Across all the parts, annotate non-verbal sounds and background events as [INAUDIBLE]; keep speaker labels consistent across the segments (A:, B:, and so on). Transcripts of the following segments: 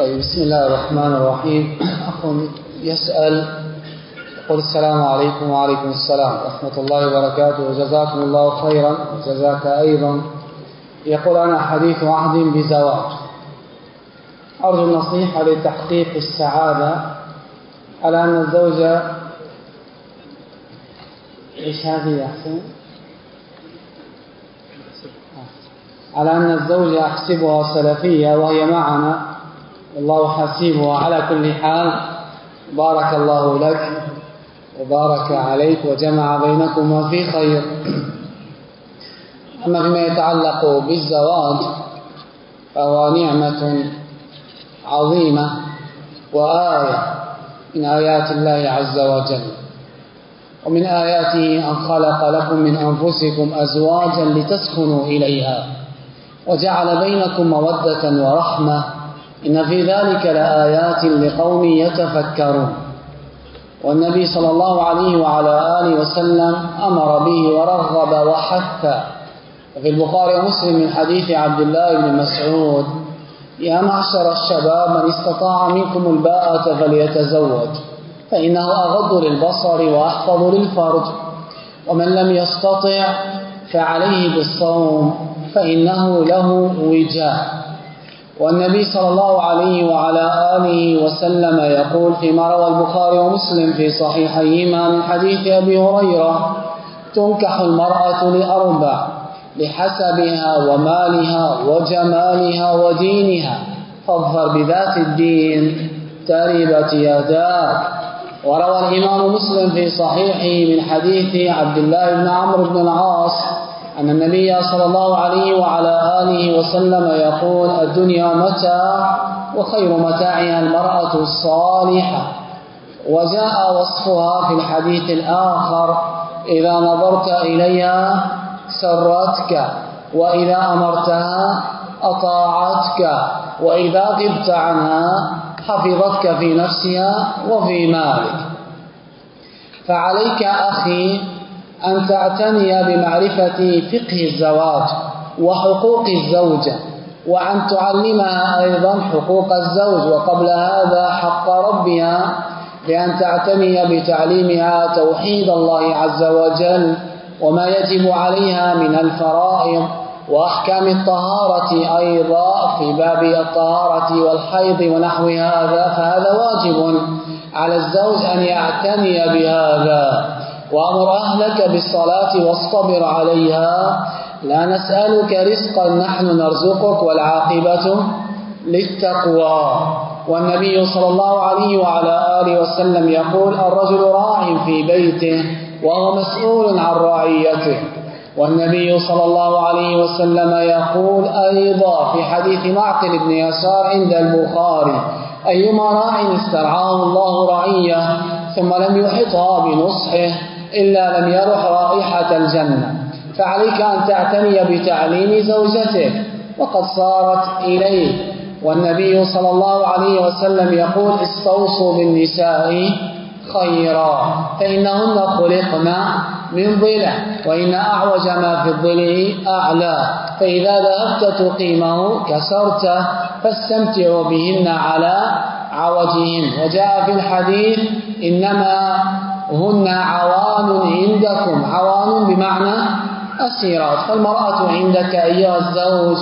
A: طيب بسم الله الرحمن الرحيم. [CLEARS THROAT] أخ يسأل يقول السلام عليكم وعليكم السلام. ورحمة الله وبركاته. وجزاكم الله خيرا وجزاك أيضا. يقول أنا حديث عهد بزواج. أرجو النصيحة لتحقيق السعادة على أن الزوجة إيش هذه أحسن على أن الزوجة أحسبها سلفية وهي معنا. والله حسيبها على كل حال بارك الله لك وبارك عليك وجمع بينكما في خير. أما فيما يتعلق بالزواج فهو نعمة عظيمة وآية من آيات الله عز وجل. ومن آياته أن خلق لكم من أنفسكم أزواجا لتسكنوا إليها وجعل بينكم مودة ورحمة. إن في ذلك لآيات لقوم يتفكرون. والنبي صلى الله عليه وعلى آله وسلم أمر به ورغب وحث. وفي البخاري ومسلم من حديث عبد الله بن مسعود يا معشر الشباب من استطاع منكم الباءة فليتزوج فإنه أغض للبصر وأحفظ للفرج ومن لم يستطع فعليه بالصوم فإنه له وجاء والنبي صلى الله عليه وعلى آله وسلم يقول فيما روى البخاري ومسلم في صحيحيهما من حديث أبي هريرة تنكح المرأة لأربع لحسبها ومالها وجمالها ودينها فاظفر بذات الدين تربت يداك. وروى الإمام مسلم في صحيحه من حديث عبد الله بن عمرو بن العاص أن النبي صلى الله عليه وعلى آله وسلم يقول الدنيا متاع وخير متاعها المرأة الصالحة. وجاء وصفها في الحديث الآخر إذا نظرت إليها سرتك وإذا أمرتها أطاعتك وإذا غبت عنها حفظتك في نفسها وفي مالك. فعليك أخي أن تعتني بمعرفة فقه الزواج وحقوق الزوجة وأن تعلمها أيضا حقوق الزوج وقبل هذا حق ربها بأن تعتني بتعليمها توحيد الله عز وجل وما يجب عليها من الفرائض وأحكام الطهارة أيضا في باب الطهارة والحيض ونحو هذا فهذا واجب على الزوج أن يعتني بهذا. وأمر أهلك بالصلاة واصطبر عليها. لا نسألك رزقا نحن نرزقك والعاقبة للتقوى. والنبي صلى الله عليه وعلى آله وسلم يقول الرجل راع في بيته وهو مسؤول عن رعيته. والنبي صلى الله عليه وسلم يقول أيضا في حديث معقل بن يسار عند البخاري أيما راع استرعاه الله رعية ثم لم يحطها بنصحه إلا لم يرح رائحة الجنة. فعليك أن تعتني بتعليم زوجتك وقد صارت إليه. والنبي صلى الله عليه وسلم يقول استوصوا بالنساء خيرا فإنهن خلقن من ضلع وإن أعوج ما في الضلع أعلى. فإذا ذهبت تقيمه كسرته فاستمتعوا بهن على عوجهن. وجاء في الحديث إنما هن عوان عندكم. عوان بمعنى أسيرات فالمرأة عندك أيها الزوج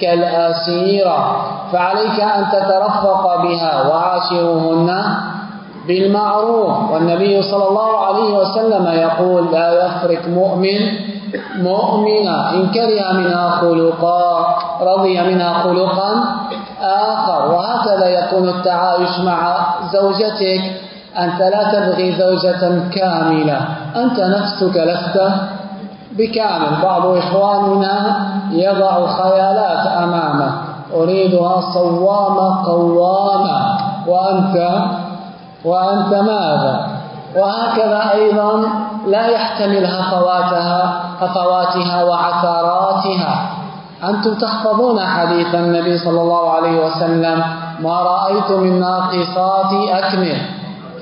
A: كالأسيرة. فعليك أن تترفق بها وعاشرهن بالمعروف. والنبي صلى الله عليه وسلم يقول لا يفرق مؤمن مؤمنا إن كره منها خلقا رضي منها خلقا آخر. وهكذا يكون التعايش مع زوجتك. أنت لا تبغي زوجة كاملة. أنت نفسك لست بكامل. بعض إخواننا يضع خيالات أمامه. أريدها صوامة قوامة. وأنت وأنت ماذا؟ وهكذا أيضا لا يحتمل هفواتها هفواتها وعثراتها. أنتم تحفظون حديث النبي صلى الله عليه وسلم. ما رأيت من ناقصات أكمل.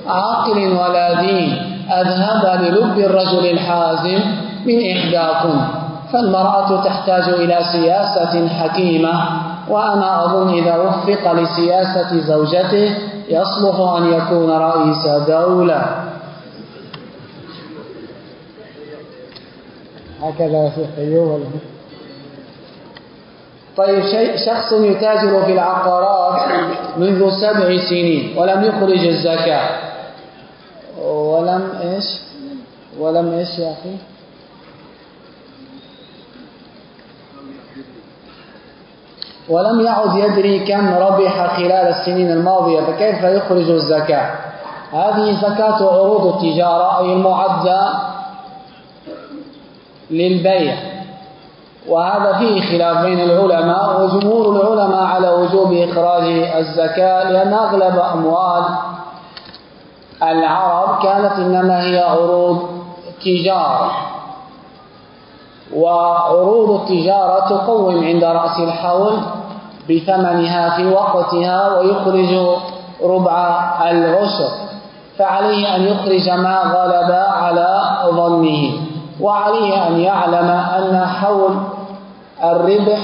A: عاقل ولا دين. أذهب للب الرجل الحازم من إحداكم. فالمرأة تحتاج إلى سياسة حكيمة وأنا أظن إذا وفق لسياسة زوجته يصلح أن يكون رئيس دولة. هكذا في قيوم طيب شيء شخص يتاجر في العقارات منذ سبع سنين ولم يخرج الزكاة. ولم إيش؟ ولم إيش يا أخي؟ ولم يعد يدري كم ربح خلال السنين الماضية فكيف يخرج الزكاة؟ هذه زكاة عروض التجارة أي المعدة للبيع. وهذا فيه خلاف بين العلماء وجمهور العلماء على وجوب إخراج الزكاة لأن أغلب أموال العرب كانت إنما هي عروض تجارة. وعروض التجارة تقوم عند رأس الحول بثمنها في وقتها ويخرج ربع العشر فعليه أن يخرج ما غلب على ظنه وعليه أن يعلم أن حول الربح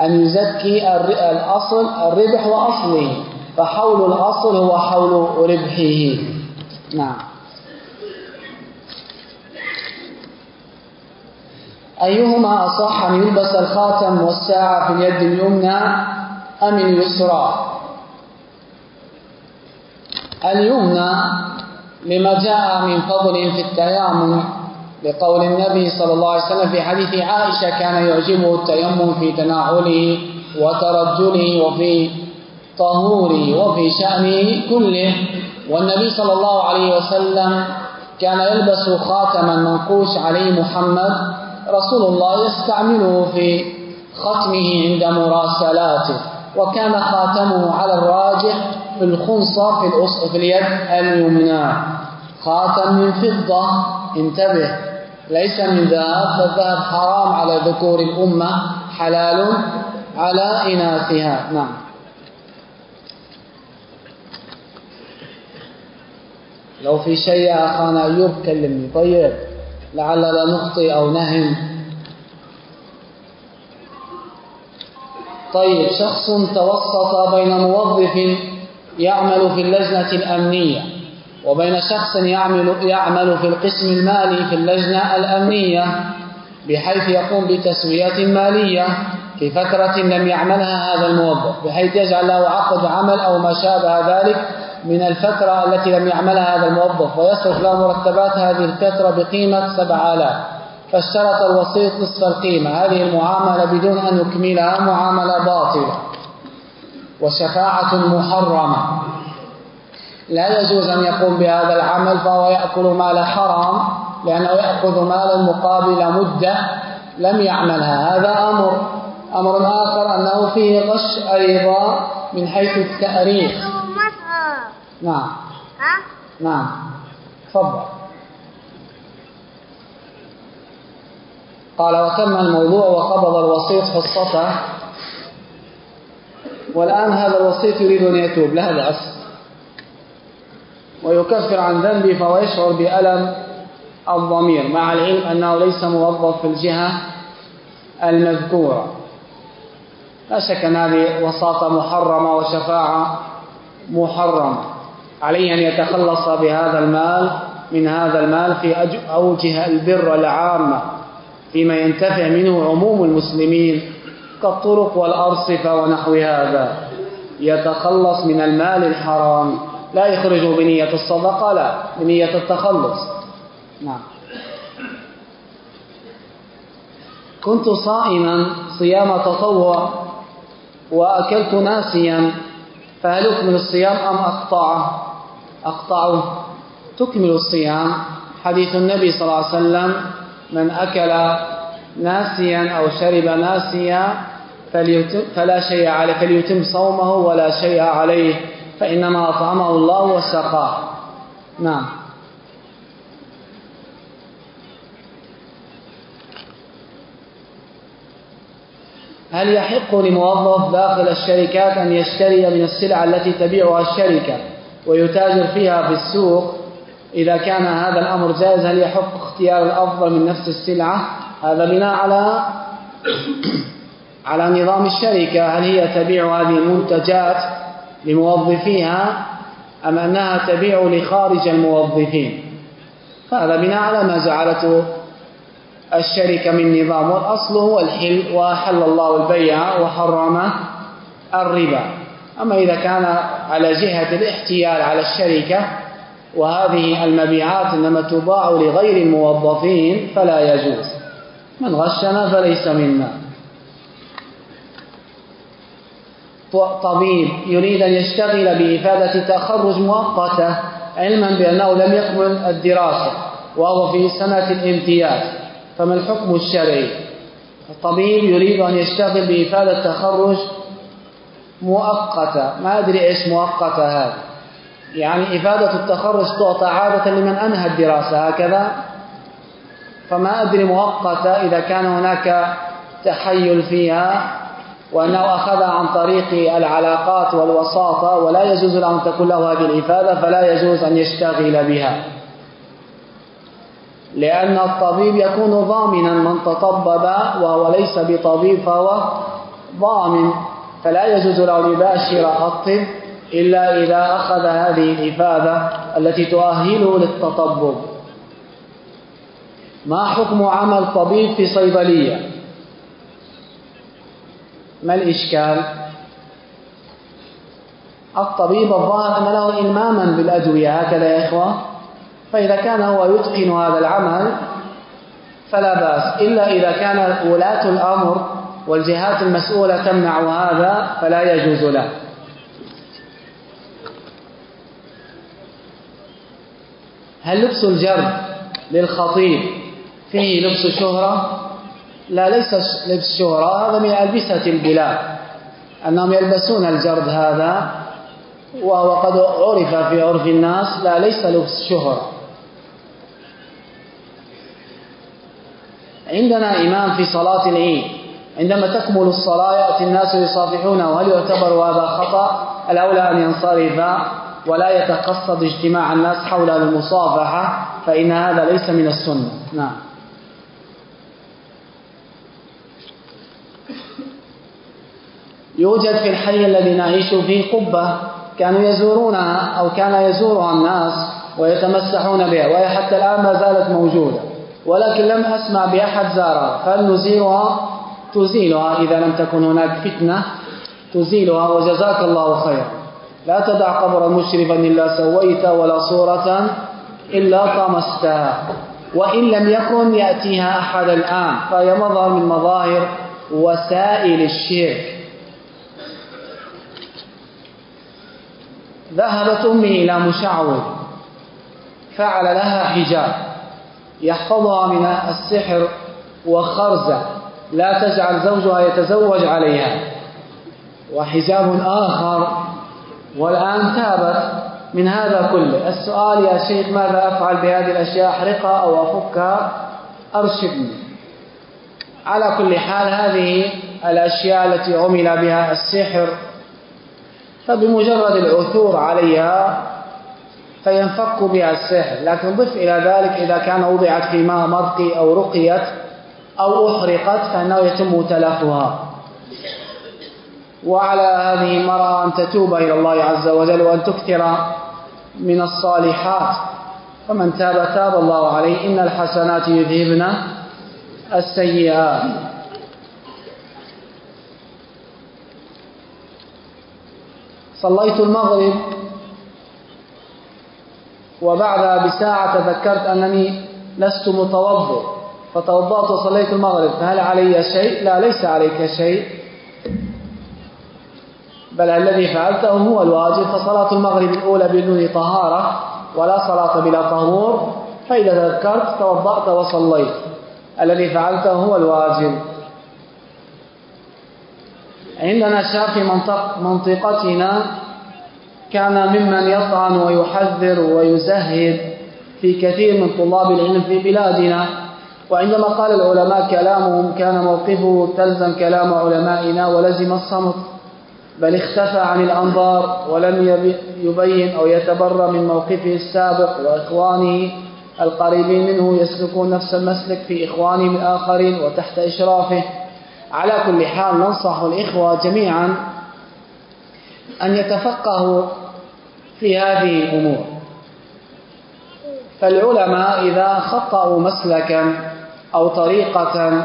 A: أن يزكي الأصل الربح وأصله. فحول الأصل هو حول ربحه. نعم. أيهما أصح أن يلبس الخاتم والساعة في اليد اليمنى أم اليسرى؟ اليمنى لما جاء من فضل في التيامن لقول النبي صلى الله عليه وسلم في حديث عائشة كان يعجبه التيمم في تناوله وترجله وفي طهوره وفي شأنه كله. والنبي صلى الله عليه وسلم كان يلبس خاتما منقوش عليه محمد رسول الله يستعمله في ختمه عند مراسلاته وكان خاتمه على الراجح في الخنصة في, في اليد اليمنى. خاتم من فضة انتبه ليس من ذهب فالذهب حرام على ذكور الأمة حلال على إناثها. نعم. لو في شيء يا أخانا أيوب كلمني طيب لعل لا نخطئ أو نهم. طيب شخص توسط بين موظف يعمل في اللجنة الأمنية وبين شخص يعمل, يعمل في القسم المالي في اللجنة الأمنية بحيث يقوم بتسويات مالية في فترة لم يعملها هذا الموظف بحيث يجعل له عقد عمل أو ما شابه ذلك من الفترة التي لم يعملها هذا الموظف ويصرف له مرتبات هذه الفترة بقيمة سبع آلاف. فاشترط الوسيط نصف القيمة. هذه المعاملة بدون أن يكملها معاملة باطلة. وشفاعة محرمة. لا يجوز أن يقوم بهذا العمل فهو يأكل مال حرام لأنه يأخذ مالا مقابل مدة لم يعملها. هذا أمر. أمر آخر أنه فيه غش أيضا من حيث التأريخ. نعم. ها؟ نعم. تفضل. قال وتم الموضوع وقبض الوسيط حصته والآن هذا الوسيط يريد أن يتوب. لا بأس ويكفر عن ذنبه فهو يشعر بألم الضمير مع العلم أنه ليس موظف في الجهة المذكورة. لا شك أن هذه وساطة محرمة وشفاعة محرمة. عليه أن يتخلص بهذا المال من هذا المال في أوجه البر العامة فيما ينتفع منه عموم المسلمين كالطرق والأرصفة ونحو هذا. يتخلص من المال الحرام. لا يخرج بنية الصدقة لا بنية التخلص. نعم. كنت صائما صيام تطوع وأكلت ناسيا فهل أكمل الصيام أم أقطعه؟ أقطعه تكمل الصيام. حديث النبي صلى الله عليه وسلم من أكل ناسيا أو شرب ناسيا فلا شيء عليه فليتم صومه ولا شيء عليه فإنما أطعمه الله وسقاه نعم. هل يحق لموظف داخل الشركات أن يشتري من السلع التي تبيعها الشركة؟ ويتاجر فيها في السوق إذا كان هذا الأمر جائز هل يحق اختيار الأفضل من نفس السلعة؟ هذا بناء على [CLEARS THROAT] على نظام الشركة. هل هي تبيع هذه المنتجات لموظفيها أم أنها تبيع لخارج الموظفين؟ هذا بناء على ما جعلته الشركة من نظام. والأصل هو الحل وأحل الله البيع وحرم الربا. أما إذا كان على جهة الاحتيال على الشركة وهذه المبيعات إنما تباع لغير الموظفين فلا يجوز. من غشنا فليس منا. طبيب يريد أن يشتغل بإفادة تخرج مؤقتة علما بأنه لم يكمل الدراسة وهو في سنة الامتياز فما الحكم الشرعي؟ الطبيب يريد أن يشتغل بإفادة تخرج مؤقتة. ما أدري إيش مؤقتة هذا يعني إفادة التخرج تعطى عادة لمن أنهى الدراسة هكذا. فما أدري مؤقتة إذا كان هناك تحيل فيها وأنه أخذها عن طريق العلاقات والوساطة ولا يجوز له أن تكون له هذه الإفادة فلا يجوز أن يشتغل بها. لأن الطبيب يكون ضامنا من تطبب وهو ليس بطبيب فهو ضامن. فلا يجوز له يباشر الطب إلا إذا أخذ هذه الإفادة التي تؤهله للتطبب. ما حكم عمل طبيب في صيدلية؟ ما الإشكال؟ الطبيب الظاهر أن له إلماما بالأدوية هكذا يا إخوة. فإذا كان هو يتقن هذا العمل فلا بأس إلا إذا كان ولاة الأمر والجهات المسؤولة تمنع هذا فلا يجوز له. هل لبس الجرد للخطيب فيه لبس شهرة؟ لا ليس لبس شهرة هذا من ألبسة البلاد. أنهم يلبسون الجرد هذا وهو قد عرف في عرف الناس لا ليس لبس شهرة. عندنا إمام في صلاة العيد. عندما تكمل الصلاة يأتي الناس يصافحونه هل يعتبر هذا خطأ؟ الأولى أن ينصرف ولا يتقصد اجتماع الناس حول المصافحة فإن هذا ليس من السنة. نعم. يوجد في الحي الذي نعيش فيه قبة كانوا يزورونها أو كان يزورها الناس ويتمسحون بها وهي حتى الآن ما زالت موجودة ولكن لم أسمع بأحد زارها فهل نزيلها تزيلها إذا لم تكن هناك فتنة تزيلها وجزاك الله خيرا. لا تدع قبرا مشرفا إلا سويت ولا صورة إلا طمستها. وإن لم يكن يأتيها أحد الآن فهي مظهر من مظاهر وسائل الشرك. ذهبت أمي إلى مشعوذ. فعل لها حجاب. يحفظها من السحر وخرزة. لا تجعل زوجها يتزوج عليها. وحجاب آخر. والآن تابت من هذا كله. السؤال يا شيخ ماذا أفعل بهذه الأشياء؟ أحرقها أو أفكها؟ أرشدني على كل حال هذه الأشياء التي عمل بها السحر فبمجرد العثور عليها فينفك بها السحر. لكن ضف إلى ذلك إذا كان وضعت في ماء مرقي أو رقيت أو أحرقت فإنه يتم تلفها وعلى هذه المرأة أن تتوب إلى الله عز وجل وأن تكثر من الصالحات. فمن تاب تاب الله عليه. إن الحسنات يذهبن السيئات. صليت المغرب وبعدها بساعة تذكرت أنني لست متوضئ. فتوضأت وصليت المغرب. فهل علي شيء؟ لا ليس عليك شيء. بل الذي فعلته هو الواجب فصلاة المغرب الأولى بدون طهارة ولا صلاة بلا طهور. فإذا تذكرت توضأت وصليت. الذي فعلته هو الواجب. عندنا شاب في منطق منطقتنا. كان ممن يطعن ويحذر ويزهد في كثير من طلاب العلم في بلادنا. وعندما قال العلماء كلامهم كان موقفه تلزم كلام علمائنا ولزم الصمت بل اختفى عن الأنظار ولم يبين أو يتبرى من موقفه السابق وإخوانه القريبين منه يسلكون نفس المسلك في إخوانهم الآخرين وتحت إشرافه. على كل حال ننصح الإخوة جميعا أن يتفقهوا في هذه الأمور. فالعلماء إذا خطأوا مسلكا أو طريقة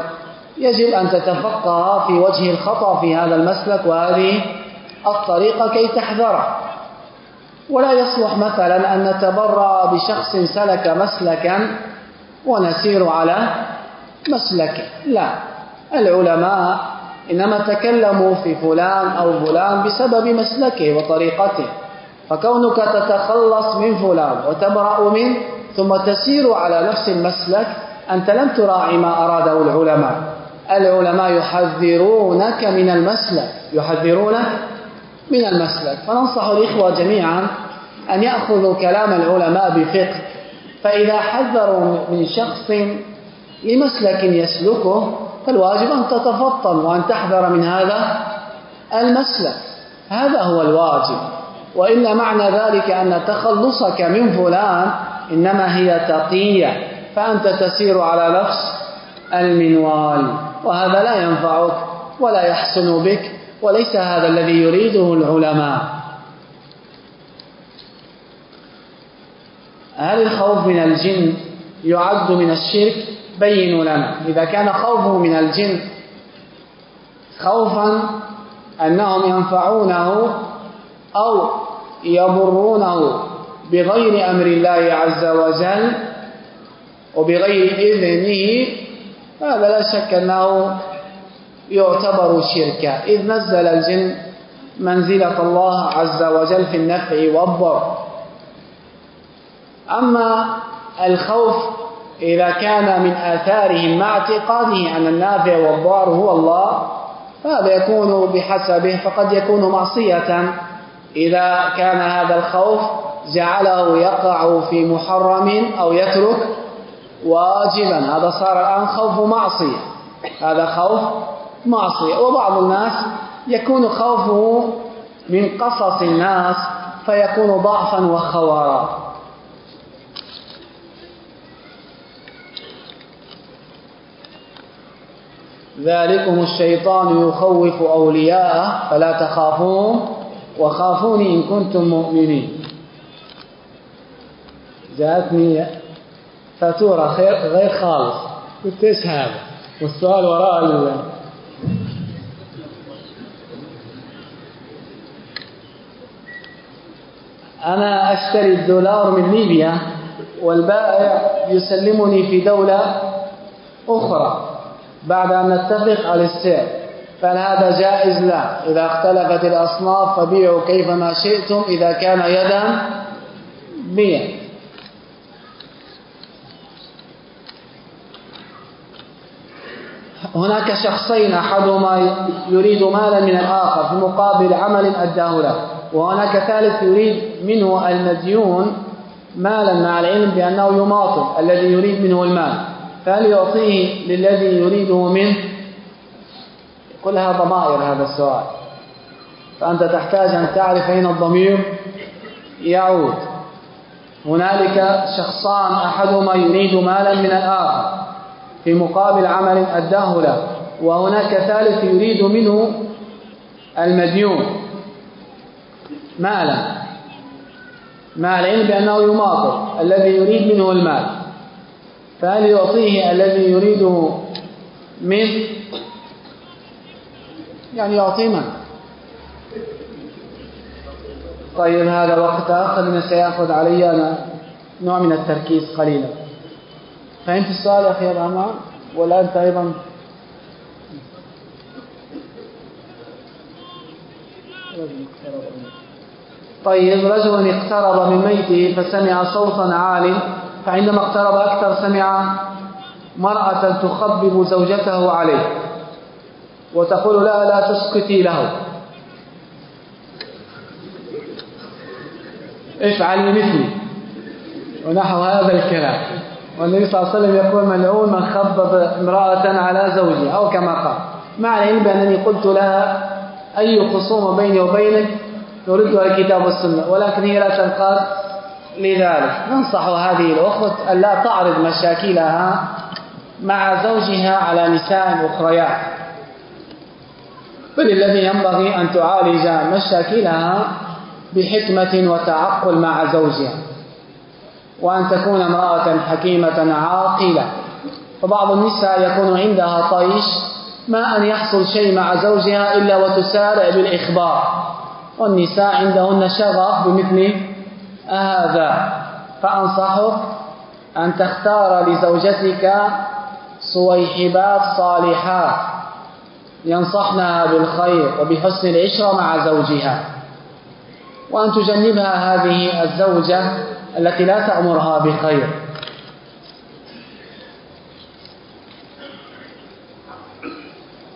A: يجب أن تتفقه في وجه الخطأ في هذا المسلك وهذه الطريقة كي تحذره. ولا يصلح مثلا أن نتبرأ بشخص سلك مسلكا ونسير على مسلكه لا العلماء إنما تكلموا في فلان أو فلان بسبب مسلكه وطريقته. فكونك تتخلص من فلان وتبرأ منه ثم تسير على نفس المسلك أنت لم تراعي ما أراده العلماء. العلماء يحذرونك من المسلك. يحذرونك من المسلك. فننصح الإخوة جميعا أن يأخذوا كلام العلماء بفقه. فإذا حذروا من شخص لمسلك يسلكه فالواجب أن تتفطن وأن تحذر من هذا المسلك. هذا هو الواجب. وإن معنى ذلك أن تخلصك من فلان إنما هي تقية. فأنت تسير على نفس المنوال وهذا لا ينفعك ولا يحسن بك وليس هذا الذي يريده العلماء. هل الخوف من الجن يعد من الشرك؟ بينوا لنا. إذا كان خوفه من الجن خوفا أنهم ينفعونه أو يضرونه بغير أمر الله عز وجل وبغير إذنه هذا لا شك أنه يعتبر شركا. إذ نزل الجن منزلة الله عز وجل في النفع والضر. أما الخوف إذا كان من آثارهم مع اعتقاده أن النافع والضار هو الله فهذا يكون بحسبه فقد يكون معصية. إذا كان هذا الخوف جعله يقع في محرم أو يترك واجبا. هذا صار الآن خوف معصية هذا خوف معصية وبعض الناس يكون خوفه من قصص الناس فيكون ضعفا وخوارا. ذلكم الشيطان يخوف أولياءه. فلا تخافون وخافوني إن كنتم مؤمنين. جاءتني فاتورة غير خالص. قلت إيش هذا؟ والسؤال وراء أنا أشتري الدولار من ليبيا والبائع يسلمني في دولة أخرى بعد أن نتفق على السعر. فهل هذا جائز؟ لا. إذا اختلفت الأصناف فبيعوا كيفما شئتم إذا كان يدا بيد هناك شخصين أحدهما يريد مالا من الآخر في مقابل عمل أداه له وهناك ثالث يريد منه المديون مالا مع العلم بأنه يماطل الذي يريد منه المال فهل يعطيه للذي يريده منه. كلها ضمائر هذا السؤال. فأنت تحتاج أن تعرف أين الضمير يعود. هنالك شخصان أحدهما يريد مالا من الآخر. في مقابل عمل أداه له. وهناك ثالث يريد منه المديون. مالا. مع العلم بأنه يماطل الذي يريد منه المال. فهل يعطيه الذي يريده منه يعني يعطيه من. طيب هذا وقت آخر من سيأخذ علي أنا نوع من التركيز قليلا. فهمت السؤال يا أبو ولا أنت أيضا. طيب رجل اقترب من ميته فسمع صوتا عال فعندما اقترب أكثر سمع مرأة تخبب زوجته عليه وتقول لا لا تسكتي له. افعلي مثلي. ونحو هذا الكلام. والنبي صلى الله عليه وسلم يقول ملعون من خبب امرأة على زوجها أو كما قال. مع العلم بأنني قلت لها أي خصومة بيني وبينك نردها الكتاب والسنة ولكن هي لا تنقاد لذلك. ننصح هذه الأخت أن لا تعرض مشاكلها مع زوجها على نساء أخريات. بل الذي ينبغي أن تعالج مشاكلها بحكمة وتعقل مع زوجها. وأن تكون امرأة حكيمة عاقلة. فبعض النساء يكون عندها طيش ما أن يحصل شيء مع زوجها إلا وتسارع بالإخبار. والنساء عندهن شغف بمثل هذا. فأنصحك أن تختار لزوجتك صويحبات صالحات ينصحنها بالخير وبحسن العشرة مع زوجها. وأن تجنبها هذه الزوجة التي لا تأمرها بخير.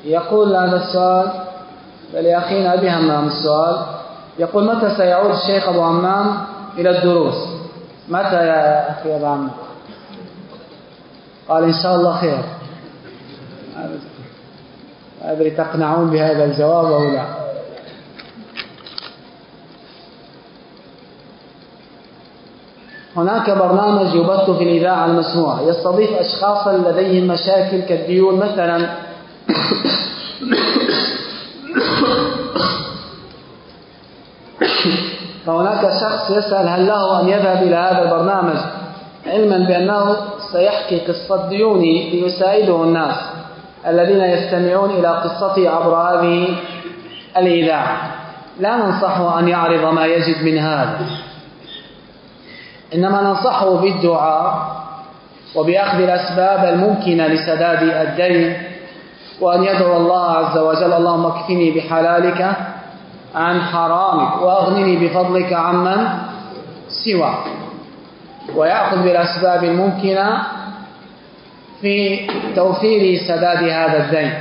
A: يقول هذا السؤال بل أخينا أبي همام السؤال. يقول متى سيعود الشيخ أبو همام إلى الدروس؟ متى يا أخي أبو همام؟ قال إن شاء الله خير. أدري تقنعون بهذا الجواب أو لا. هناك برنامج يبث في الإذاعة المسموعة. يستضيف أشخاصا لديهم مشاكل كالديون مثلا فهناك شخص يسأل هل له أن يذهب إلى هذا البرنامج علما بأنه سيحكي قصة ديوني ليساعده الناس الذين يستمعون إلى قصته عبر هذه الإذاعة. لا ننصحه أن يعرض ما يجد من هذا. إنما ننصحه بالدعاء وبأخذ الأسباب الممكنة لسداد الدين وأن يدعو الله عز وجل اللهم اكفني بحلالك عن حرامك وأغنني بفضلك عمن سواك. ويأخذ بالأسباب الممكنة في توفير سداد هذا الدين.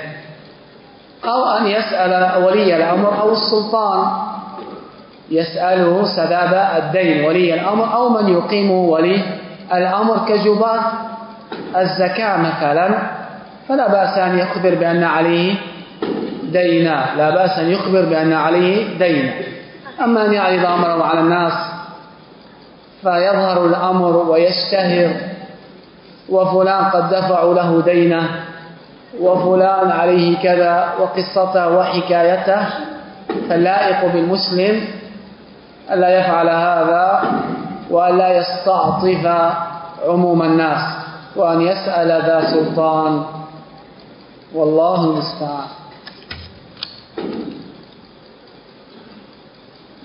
A: أو أن يسأل ولي الأمر أو السلطان يسأله سداد الدين ولي الأمر أو من يقيم ولي الأمر. كجبات الزكاة مثلا فلا بأس أن يخبر بأن عليه دينا لا بأس أن يخبر بأن عليه دينا. أما أن يعرض أمره على الناس فيظهر الأمر ويشتهر وفلان قد دفعوا له دينه وفلان عليه كذا وقصته وحكايته. فاللائق بالمسلم ألا يفعل هذا وألا يستعطف عموم الناس وأن يسأل ذا سلطان. والله المستعان.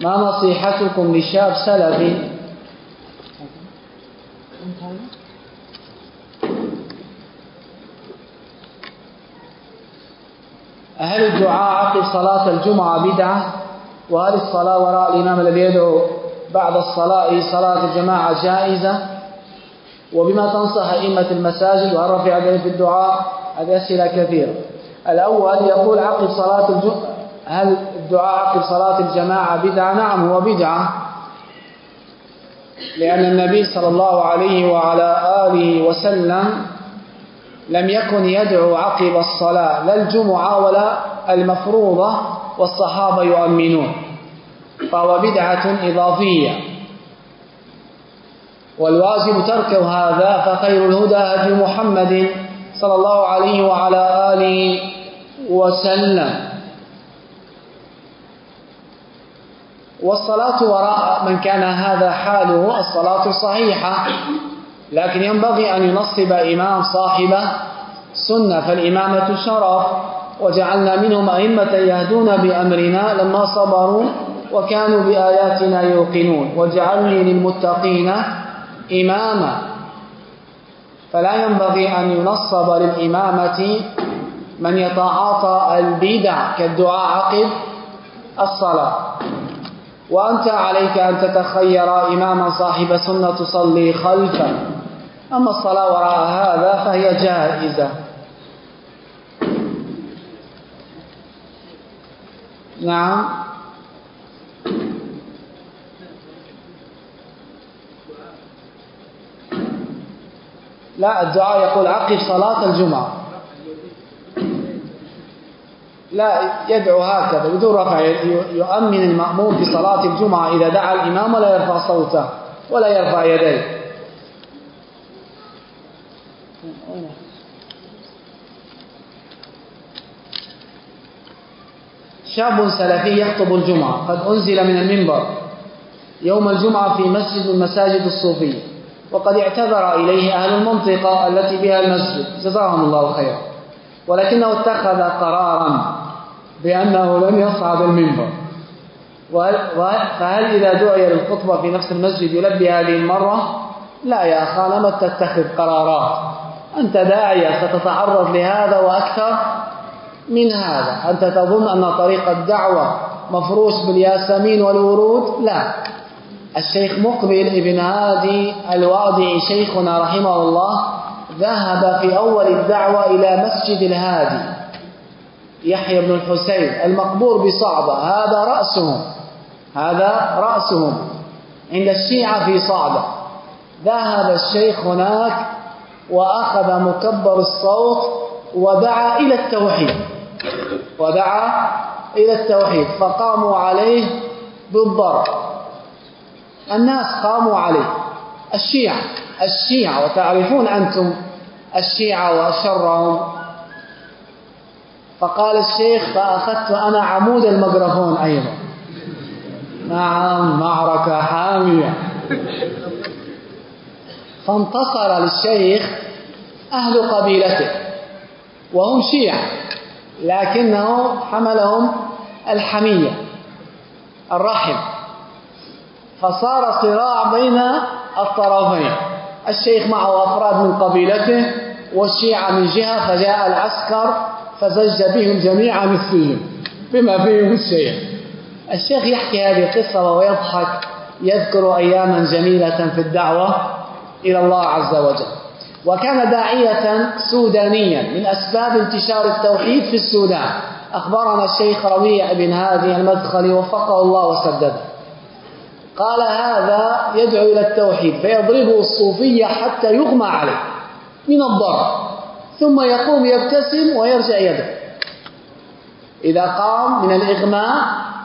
A: ما نصيحتكم لشاب سلفي؟ هل الدعاء عقب صلاة الجمعة بدعة؟ وهل الصلاة وراء الإمام الذي يدعو بعد الصلاة صلاة الجماعة جائزة. وبما تنصح أئمة المساجد وهل رفع في الدعاء هذه أسئلة كثيرة. الأول يقول عقب صلاة الجمعة هل الدعاء عقب صلاة الجماعة بدعة؟ نعم هو بدعة. لأن النبي صلى الله عليه وعلى آله وسلم لم يكن يدعو عقب الصلاة لا الجمعة ولا المفروضة. والصحابة يؤمنون فهو بدعة إضافية. والواجب ترك هذا فخير الهدى هدي محمد صلى الله عليه وعلى آله وسلم. والصلاة وراء من كان هذا حاله الصلاة صحيحة لكن ينبغي أن ينصب إمام صاحب سنة فالإمامة شرف. وجعلنا منهم أئمة يهدون بأمرنا لما صبروا وكانوا بآياتنا يوقنون. وجعلني للمتقين إماما. فلا ينبغي أن ينصب للإمامة من يتعاطى البدع كالدعاء عقب الصلاة. وأنت عليك أن تتخير إماما صاحب سنة تصلي خلفه. أما الصلاة وراء هذا فهي جائزة. نعم. لا الدعاء يقول عقب صلاة الجمعة. لا يدعو هكذا بدون رفع يؤمن المأموم في صلاة الجمعة إذا دعا الإمام ولا يرفع صوته ولا يرفع يديه. شاب سلفي يخطب الجمعة. قد أنزل من المنبر يوم الجمعة في مسجد من مساجد الصوفية. وقد اعتذر إليه أهل المنطقة التي بها المسجد. جزاهم الله خيرا. ولكنه اتخذ قرارا بأنه لم يصعد المنبر. فهل إذا دعي للخطبة في نفس المسجد يلبي هذه المرة؟ لا يا أخي لم تتخذ قرارات. أنت داعية ستتعرض لهذا وأكثر؟ من هذا؟ أنت تظن أن طريق الدعوة مفروش بالياسمين والورود؟ لا. الشيخ مقبل ابن هادي الوادعي شيخنا رحمه الله ذهب في أول الدعوة إلى مسجد الهادي. يحيى بن الحسين المقبور بصعبة. هذا رأسهم. هذا رأسهم. عند الشيعة في صعبة. ذهب الشيخ هناك وأخذ مكبر الصوت ودعا إلى التوحيد. ودعا إلى التوحيد فقاموا عليه بالضرب. الناس قاموا عليه. الشيعة الشيعة وتعرفون أنتم الشيعة وشرهم. فقال الشيخ فأخذت أنا عمود الميكروفون أيضا. نعم معركة حامية. فانتصر للشيخ أهل قبيلته وهم شيعة. لكنه حملهم الحمية الرحم. فصار صراع بين الطرفين. الشيخ معه أفراد من قبيلته والشيعة من جهة فجاء العسكر فزج بهم جميعا السجن بما فيهم الشيخ. الشيخ يحكي هذه القصة وهو يضحك يذكر أياما جميلة في الدعوة إلى الله عز وجل. وكان داعية سودانيا من أسباب انتشار التوحيد في السودان. أخبرنا الشيخ ربيع بن هادي المدخلي وفقه الله وسدده. قال هذا يدعو إلى التوحيد فيضربه الصوفية حتى يغمى عليه من الضرب ثم يقوم يبتسم ويرجع يده. إذا قام من الإغماء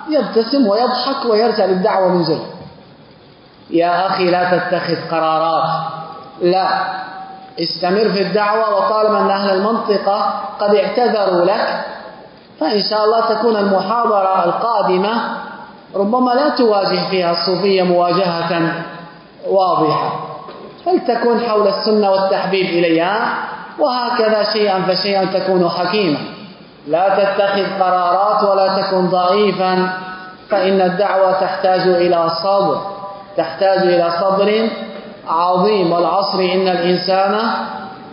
A: يبتسم ويضحك ويرجع للدعوة من جديد. يا أخي لا تتخذ قرارات. لا. استمر في الدعوة وطالما أن أهل المنطقة قد اعتذروا لك فإن شاء الله تكون المحاضرة القادمة ربما لا تواجه فيها الصوفية مواجهة واضحة فلتكن حول السنة والتحبيب إليها وهكذا شيئا فشيئا تكون حكيما. لا تتخذ قرارات ولا تكن ضعيفا فإن الدعوة تحتاج إلى صبر تحتاج إلى صبر عظيم والعصر إن الإنسان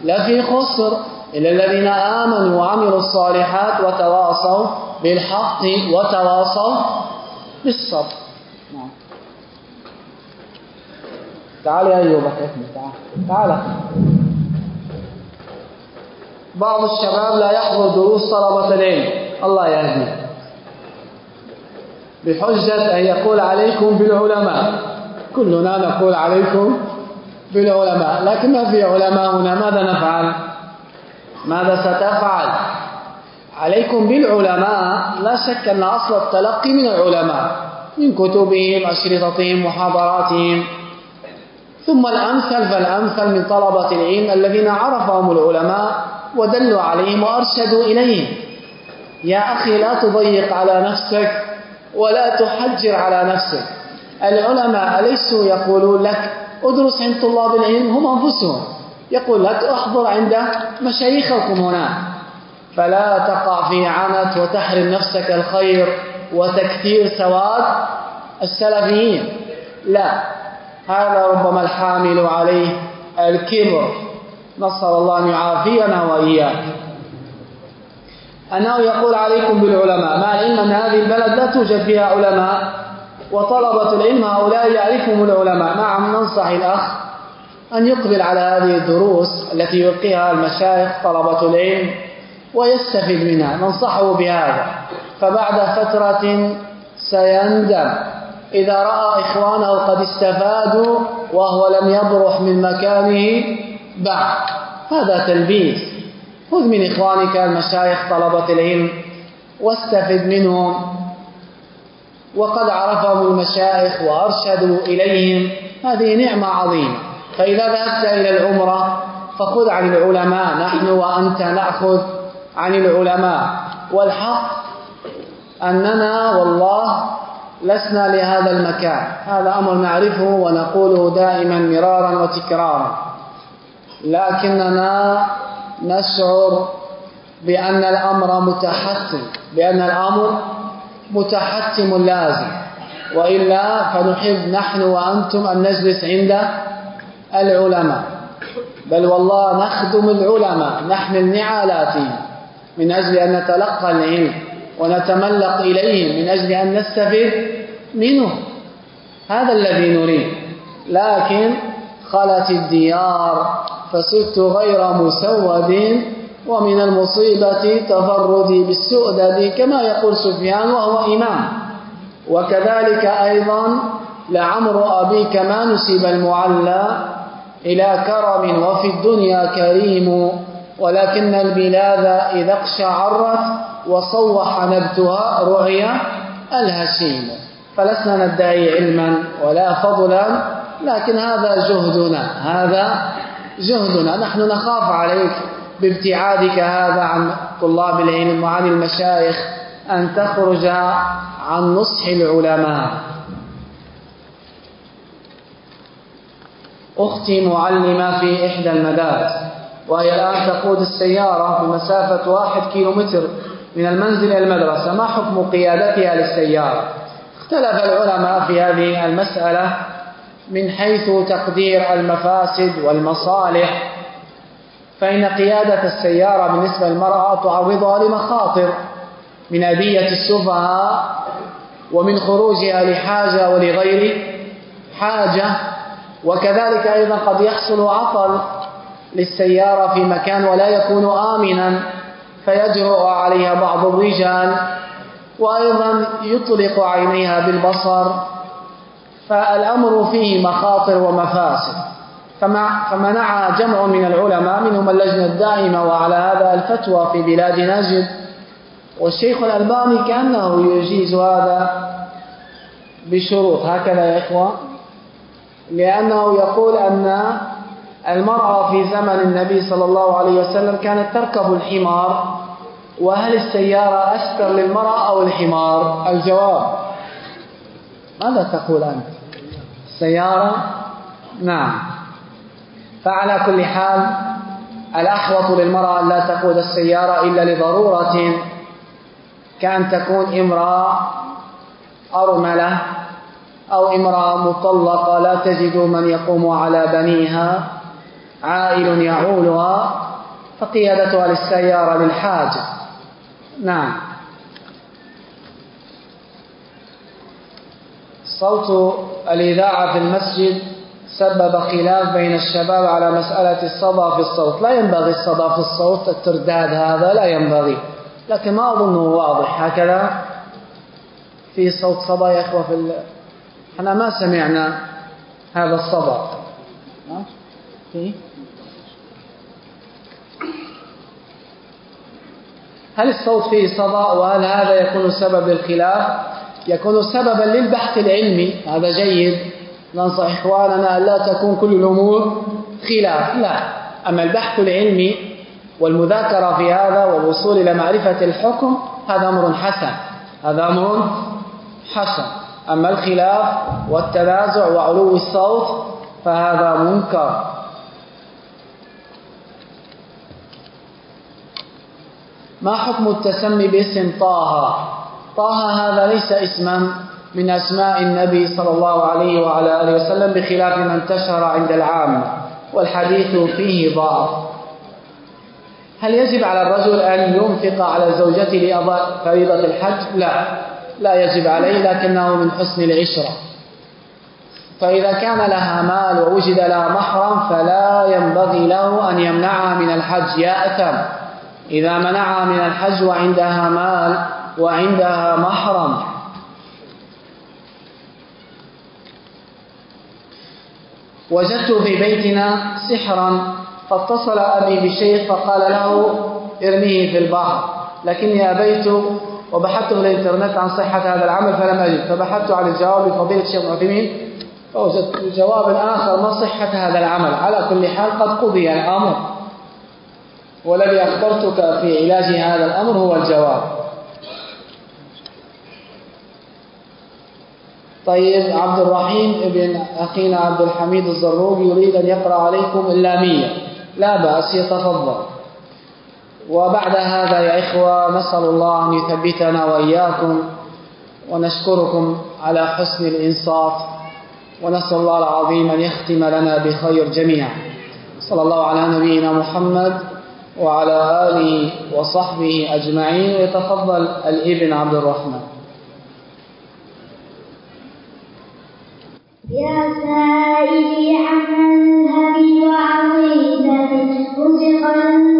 A: لفي خسر إلا الذين آمنوا وعملوا الصالحات وتواصوا بالحق وتواصوا بالصبر. نعم. تعال يا أيوب تعال. تعال. بعض الشباب لا يحضر دروس طلبة العلم. الله يهديه بحجة أن يقول عليكم بالعلماء. كلنا نقول عليكم بالعلماء لكن ما في علماء هنا؟ ماذا نفعل؟ ماذا ستفعل؟ عليكم بالعلماء. لا شك أن أصل التلقي من العلماء من كتبهم أشرطتهم محاضراتهم. ثم الأمثل فالأمثل من طلبة العلم الذين عرفهم العلماء ودلوا عليهم وأرشدوا إليهم. يا أخي لا تضيق على نفسك ولا تحجر على نفسك. العلماء أليسوا يقولون لك ادرس عند طلاب العلم هم أنفسهم. يقول لك احضر عند مشايخكم هنا. فلا تقع في عنت وتحرم نفسك الخير وتكثير سواد السلفيين. لا هذا ربما الحامل عليه الكبر. نسأل الله أن يعافينا وإياك. أنه يقول عليكم بالعلماء مع العلم أن هذه البلد لا توجد فيها علماء؟ وطلبة العلم هؤلاء يعرفهم العلماء. نعم ننصح الأخ أن يقبل على هذه الدروس التي يلقيها المشايخ طلبة العلم ويستفيد منها. ننصحه بهذا. فبعد فترة سيندم. إذا رأى إخوانه قد استفادوا وهو لم يبرح من مكانه بعد. هذا تلبيس. خذ من إخوانك المشايخ طلبة العلم واستفد منهم. وقد عرفهم المشايخ وأرشدوا إليهم. هذه نعمة عظيمة. فإذا ذهبت إلى العمرة فخذ عن العلماء. نحن وأنت نأخذ عن العلماء. والحق أننا والله لسنا لهذا المكان. هذا أمر نعرفه ونقوله دائما مرارا وتكرارا. لكننا نشعر بأن الأمر متحتم بأن الأمر متحتم لازم. وإلا فنحب نحن وأنتم أن نجلس عند العلماء. بل والله نخدم العلماء. نحمل نعالاتهم من أجل أن نتلقى العلم ونتملق إليهم من أجل أن نستفيد منه. هذا الذي نريد. لكن خلت الديار. فصرت غير مسود ومن المصيبة تفردي بالسؤدد كما يقول سفيان وهو إمام. وكذلك أيضا لعمر أبيك ما نسب المعلى إلى كرم وفي الدنيا كريم ولكن البلاد إذا اقشعرت وصوح نبتها رعي الهشيم. فلسنا ندعي علما ولا فضلا لكن هذا جهدنا هذا جهدنا. نحن نخاف عليك. بابتعادك هذا عن طلاب العلم وعن المشايخ أن تخرج عن نصح العلماء. أختي معلمة في إحدى المدارس وهي الآن تقود السيارة بمسافة واحد كيلومتر من المنزل إلى المدرسة. ما حكم قيادتها للسيارة؟ اختلف العلماء في هذه المسألة من حيث تقدير المفاسد والمصالح فإن قيادة السيارة بالنسبة للمرأة تعرضها لمخاطر من أذية السفهاء ومن خروجها لحاجة ولغير حاجة. وكذلك أيضا قد يحصل عطل للسيارة في مكان ولا يكون آمنا فيجرؤ عليها بعض الرجال وأيضا يطلق عينيها بالبصر. فالأمر فيه مخاطر ومفاسد. فمنع جمع من العلماء منهم اللجنة الدائمة وعلى هذا الفتوى في بلاد نجد. والشيخ الألباني كأنه يجيز هذا بشروط. هكذا يا إخوة. لأنه يقول أن المرأة في زمن النبي صلى الله عليه وسلم كانت تركب الحمار وهل السيارة أستر للمرأة أو الحمار؟ الجواب. ماذا تقول أنت؟ السيارة؟ نعم. فعلى كل حال الأحوط للمرأة لا تقود السيارة إلا لضرورة كأن تكون امرأة أرملة أو امرأة مطلقة لا تجد من يقوم على بنيها عائل يعولها فقيادتها للسيارة للحاجة. نعم. صوت الإذاعة في المسجد. سبب خلاف بين الشباب على مسألة الصدى في الصوت. لا ينبغي الصدى في الصوت الترداد هذا لا ينبغي. لكن ما أظنه واضح. هكذا في صوت صدى يا إخوة في ال... إحنا ما سمعنا هذا الصدى. هل الصوت فيه صدى وهل هذا يكون سبب للخلاف يكون سببا للبحث العلمي. هذا جيد. ننصح إخواننا أن لا تكون كل الأمور خلاف. لا. أما البحث العلمي والمذاكرة في هذا والوصول إلى معرفة الحكم هذا أمر حسن. هذا أمر حسن. أما الخلاف والتنازع وعلو الصوت فهذا منكر. ما حكم التسمي باسم طه؟ طه هذا ليس اسما من أسماء النبي صلى الله عليه وعلى آله وسلم بخلاف ما انتشر عند العامة والحديث فيه ضعف. هل يجب على الرجل أن ينفق على زوجته لأضاء فريضة الحج؟ لا لا يجب عليه لكنه من حسن العشرة. فإذا كان لها مال ووجد لها محرم فلا ينبغي له أن يمنعها من الحج يأثم إذا منعها من الحج وعندها مال وعندها محرم وجدت في بيتنا سحرا فاتصل أبي بشيخ فقال له ارميه في البحر. لكني أبيت وبحثت في الإنترنت عن صحة هذا العمل فلم أجد. فبحثت عن الجواب لفضيلة الشيخ معتمين فوجدت جواب آخر ما صحة هذا العمل؟ على كل حال قد قضي الأمر. والذي أخبرتك في علاج هذا الأمر هو الجواب. طيب عبد الرحيم ابن أخينا عبد الحميد الزروق يريد أن يقرأ عليكم اللامية. لا بأس يتفضل. وبعد هذا يا إخوة نسأل الله أن يثبتنا وإياكم ونشكركم على حسن الإنصات ونسأل الله العظيم أن يختم لنا بخير جميعا. صلى الله على نبينا محمد وعلى آله وصحبه أجمعين. ويتفضل الإبن عبد الرحمن
B: سائلي عن مذهبي وعقيدتي رزق